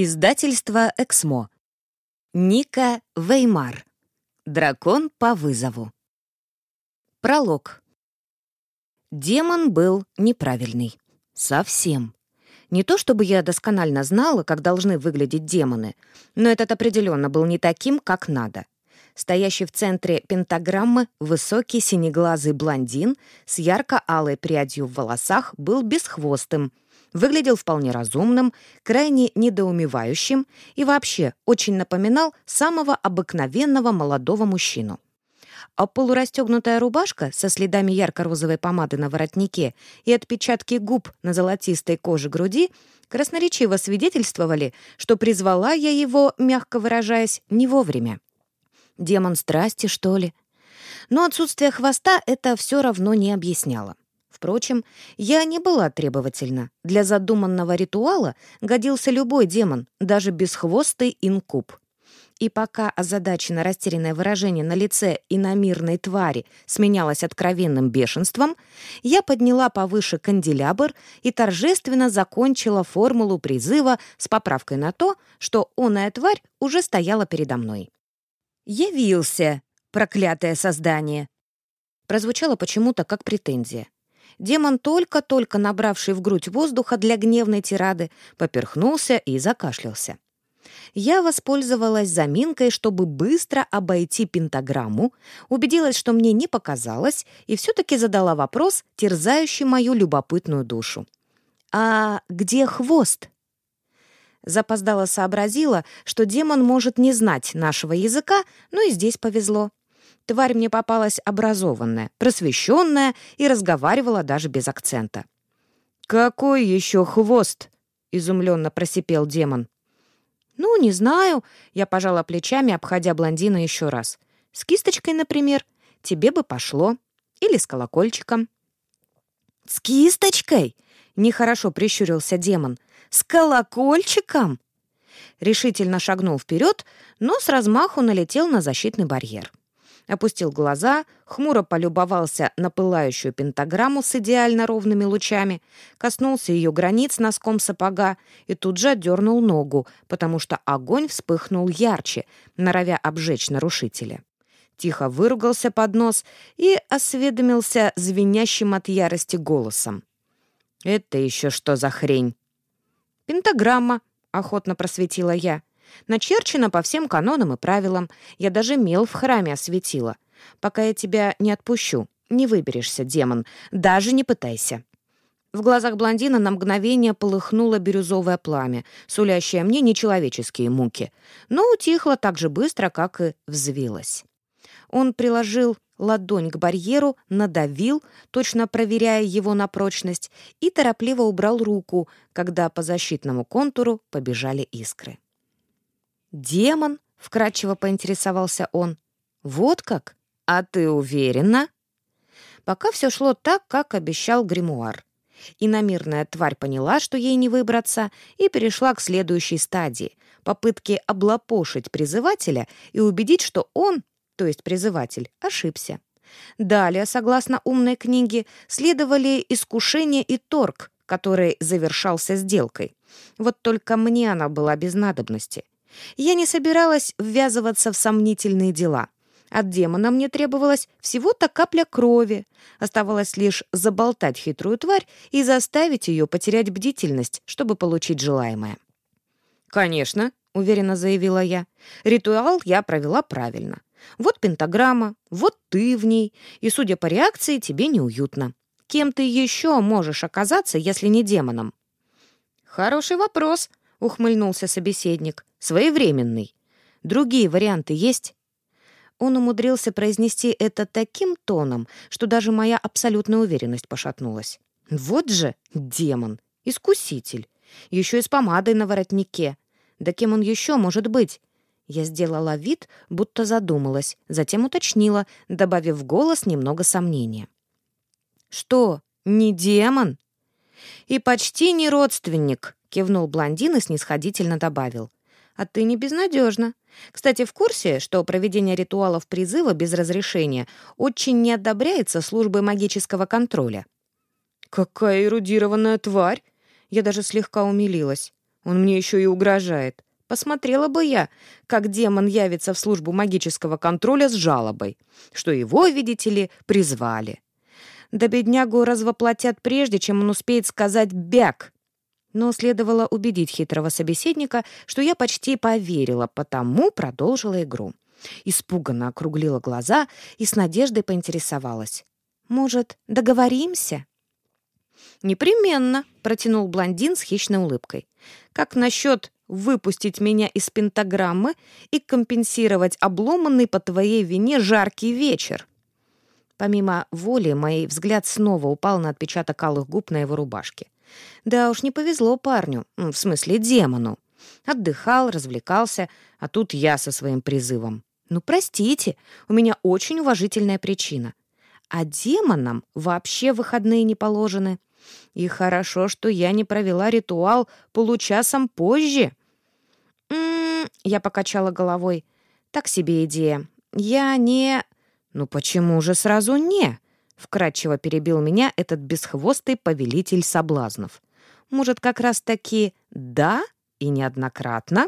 Издательство «Эксмо». Ника Веймар. Дракон по вызову. Пролог. Демон был неправильный. Совсем. Не то чтобы я досконально знала, как должны выглядеть демоны, но этот определенно был не таким, как надо. Стоящий в центре пентаграммы высокий синеглазый блондин с ярко-алой прядью в волосах был бесхвостым — выглядел вполне разумным, крайне недоумевающим и вообще очень напоминал самого обыкновенного молодого мужчину. А полурастегнутая рубашка со следами ярко-розовой помады на воротнике и отпечатки губ на золотистой коже груди красноречиво свидетельствовали, что призвала я его, мягко выражаясь, не вовремя. Демон страсти, что ли? Но отсутствие хвоста это все равно не объясняло. Впрочем, я не была требовательна. Для задуманного ритуала годился любой демон, даже бесхвостый инкуб. И пока озадаченно растерянное выражение на лице иномирной твари сменялось откровенным бешенством, я подняла повыше канделябр и торжественно закончила формулу призыва с поправкой на то, что оная тварь уже стояла передо мной. «Явился, проклятое создание!» Прозвучало почему-то как претензия. Демон, только-только набравший в грудь воздуха для гневной тирады, поперхнулся и закашлялся. Я воспользовалась заминкой, чтобы быстро обойти пентаграмму, убедилась, что мне не показалось, и все-таки задала вопрос, терзающий мою любопытную душу. «А где хвост?» Запоздала сообразила, что демон может не знать нашего языка, но и здесь повезло. Тварь мне попалась образованная, просвещенная и разговаривала даже без акцента. «Какой еще хвост?» — изумленно просипел демон. «Ну, не знаю», — я пожала плечами, обходя блондина еще раз. «С кисточкой, например. Тебе бы пошло. Или с колокольчиком». «С кисточкой?» — нехорошо прищурился демон. «С колокольчиком?» Решительно шагнул вперед, но с размаху налетел на защитный барьер опустил глаза, хмуро полюбовался на пылающую пентаграмму с идеально ровными лучами, коснулся ее границ носком сапога и тут же отдернул ногу, потому что огонь вспыхнул ярче, норовя обжечь нарушителя. Тихо выругался под нос и осведомился звенящим от ярости голосом. «Это еще что за хрень?» «Пентаграмма», — охотно просветила я. Начерчено по всем канонам и правилам. Я даже мел в храме осветила. Пока я тебя не отпущу, не выберешься, демон. Даже не пытайся». В глазах блондина на мгновение полыхнуло бирюзовое пламя, сулящее мне нечеловеческие муки, но утихло так же быстро, как и взвилось. Он приложил ладонь к барьеру, надавил, точно проверяя его на прочность, и торопливо убрал руку, когда по защитному контуру побежали искры. «Демон?» — вкратчиво поинтересовался он. «Вот как? А ты уверена?» Пока все шло так, как обещал гримуар. Иномирная тварь поняла, что ей не выбраться, и перешла к следующей стадии — попытке облапошить призывателя и убедить, что он, то есть призыватель, ошибся. Далее, согласно умной книге, следовали искушение и торг, который завершался сделкой. Вот только мне она была без надобности — я не собиралась ввязываться в сомнительные дела. От демона мне требовалось всего-то капля крови. Оставалось лишь заболтать хитрую тварь и заставить ее потерять бдительность, чтобы получить желаемое. «Конечно», — уверенно заявила я, — «ритуал я провела правильно. Вот пентаграмма, вот ты в ней, и, судя по реакции, тебе неуютно. Кем ты еще можешь оказаться, если не демоном?» «Хороший вопрос», — ухмыльнулся собеседник. «Своевременный. Другие варианты есть?» Он умудрился произнести это таким тоном, что даже моя абсолютная уверенность пошатнулась. «Вот же демон! Искуситель! Еще и с помадой на воротнике! Да кем он еще может быть?» Я сделала вид, будто задумалась, затем уточнила, добавив в голос немного сомнения. «Что, не демон?» «И почти не родственник», — кивнул блондин и снисходительно добавил. «А ты не безнадежна. Кстати, в курсе, что проведение ритуалов призыва без разрешения очень не одобряется службой магического контроля?» «Какая эрудированная тварь!» Я даже слегка умилилась. Он мне еще и угрожает. Посмотрела бы я, как демон явится в службу магического контроля с жалобой, что его, видите ли, призвали. Да беднягу развоплотят прежде, чем он успеет сказать «бяк». Но следовало убедить хитрого собеседника, что я почти поверила, потому продолжила игру. Испуганно округлила глаза и с надеждой поинтересовалась. «Может, договоримся?» «Непременно», — протянул блондин с хищной улыбкой. «Как насчет выпустить меня из пентаграммы и компенсировать обломанный по твоей вине жаркий вечер?» Помимо воли, мой взгляд снова упал на отпечаток алых губ на его рубашке. Да уж не повезло парню, в смысле демону. Отдыхал, развлекался, а тут я со своим призывом. Ну, простите, у меня очень уважительная причина. А демонам вообще выходные не положены. И хорошо, что я не провела ритуал получасом позже. М -м -м, я покачала головой. Так себе идея. Я не... Ну почему же сразу не? Вкратчиво перебил меня этот бесхвостый повелитель соблазнов. Может, как раз-таки «да» и неоднократно?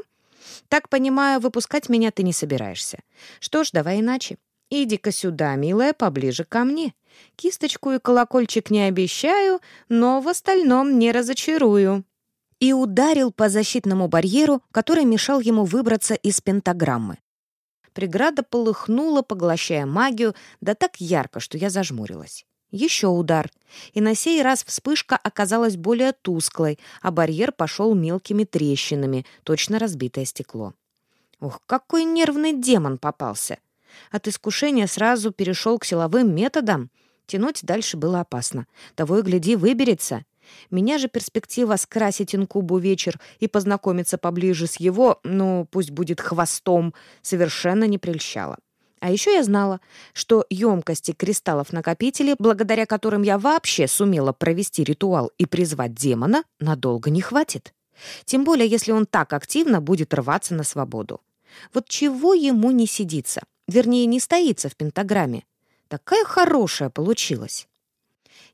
Так понимаю, выпускать меня ты не собираешься. Что ж, давай иначе. Иди-ка сюда, милая, поближе ко мне. Кисточку и колокольчик не обещаю, но в остальном не разочарую». И ударил по защитному барьеру, который мешал ему выбраться из пентаграммы. Преграда полыхнула, поглощая магию, да так ярко, что я зажмурилась. Еще удар. И на сей раз вспышка оказалась более тусклой, а барьер пошел мелкими трещинами, точно разбитое стекло. Ух, какой нервный демон попался! От искушения сразу перешел к силовым методам. Тянуть дальше было опасно. Того и гляди, выберется. Меня же перспектива скрасить инкубу вечер и познакомиться поближе с его, ну, пусть будет хвостом, совершенно не прельщала. А еще я знала, что емкости кристаллов-накопителей, благодаря которым я вообще сумела провести ритуал и призвать демона, надолго не хватит. Тем более, если он так активно будет рваться на свободу. Вот чего ему не сидится? Вернее, не стоится в пентаграмме. Такая хорошая получилась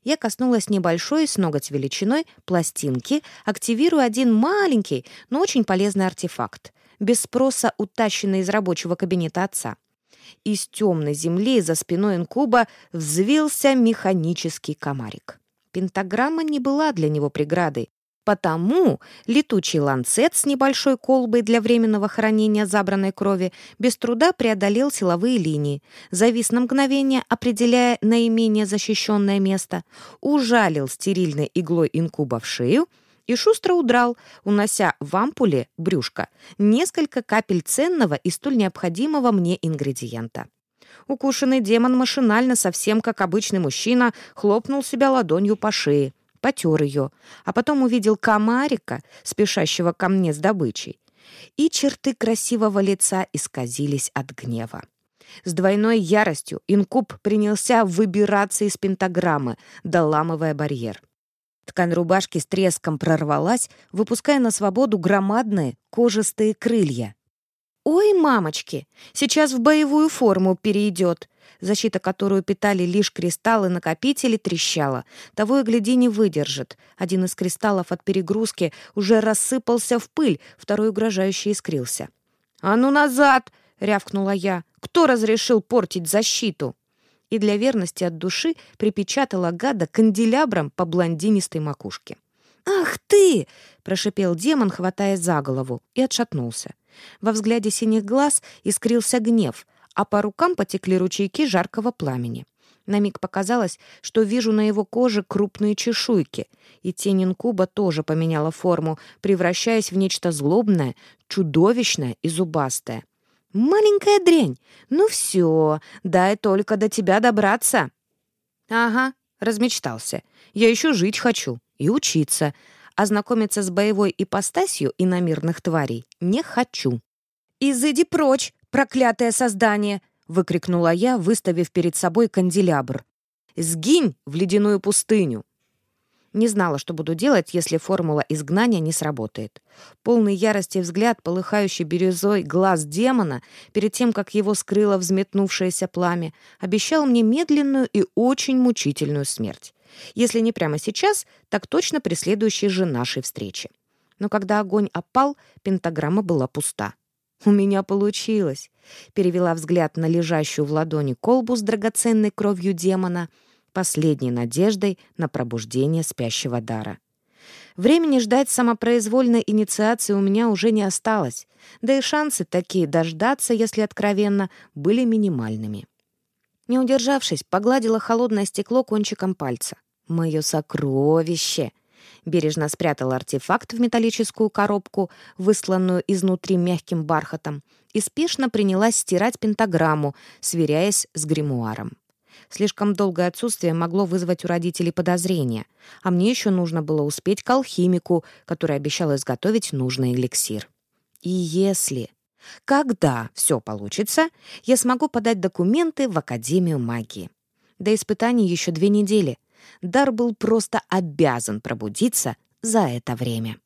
я коснулась небольшой, с ноготь величиной, пластинки, активируя один маленький, но очень полезный артефакт, без спроса утащенный из рабочего кабинета отца. Из темной земли за спиной инкуба взвился механический комарик. Пентаграмма не была для него преградой, Потому летучий ланцет с небольшой колбой для временного хранения забранной крови без труда преодолел силовые линии, завис на мгновение, определяя наименее защищенное место, ужалил стерильной иглой инкуба в шею и шустро удрал, унося в ампуле брюшко несколько капель ценного и столь необходимого мне ингредиента. Укушенный демон машинально, совсем как обычный мужчина, хлопнул себя ладонью по шее, потер ее, а потом увидел комарика, спешащего ко мне с добычей. И черты красивого лица исказились от гнева. С двойной яростью инкуб принялся выбираться из пентаграммы, доламывая барьер. Ткань рубашки с треском прорвалась, выпуская на свободу громадные кожистые крылья. «Ой, мамочки, сейчас в боевую форму перейдет!» Защита, которую питали лишь кристаллы-накопители, трещала. Того и гляди не выдержит. Один из кристаллов от перегрузки уже рассыпался в пыль, второй угрожающе искрился. «А ну назад!» — рявкнула я. «Кто разрешил портить защиту?» И для верности от души припечатала гада канделябром по блондинистой макушке. «Ах ты!» — прошипел демон, хватая за голову, и отшатнулся. Во взгляде синих глаз искрился гнев — а по рукам потекли ручейки жаркого пламени. На миг показалось, что вижу на его коже крупные чешуйки, и тень инкуба тоже поменяла форму, превращаясь в нечто злобное, чудовищное и зубастое. «Маленькая дрянь! Ну все, дай только до тебя добраться!» «Ага», — размечтался. «Я еще жить хочу и учиться, а знакомиться с боевой ипостасью иномирных тварей не хочу». «Изыди прочь!» «Проклятое создание!» — выкрикнула я, выставив перед собой канделябр. «Сгинь в ледяную пустыню!» Не знала, что буду делать, если формула изгнания не сработает. Полный ярости взгляд, полыхающий бирюзой глаз демона, перед тем, как его скрыло взметнувшееся пламя, обещал мне медленную и очень мучительную смерть. Если не прямо сейчас, так точно при следующей же нашей встрече. Но когда огонь опал, пентаграмма была пуста. «У меня получилось!» Перевела взгляд на лежащую в ладони колбу с драгоценной кровью демона, последней надеждой на пробуждение спящего дара. Времени ждать самопроизвольной инициации у меня уже не осталось, да и шансы такие дождаться, если откровенно, были минимальными. Не удержавшись, погладила холодное стекло кончиком пальца. «Мое сокровище!» Бережно спрятала артефакт в металлическую коробку, высланную изнутри мягким бархатом, и спешно принялась стирать пентаграмму, сверяясь с гримуаром. Слишком долгое отсутствие могло вызвать у родителей подозрения, а мне еще нужно было успеть к алхимику, который обещал изготовить нужный эликсир. И если... Когда все получится, я смогу подать документы в Академию магии. До испытаний еще две недели. Дар был просто обязан пробудиться за это время.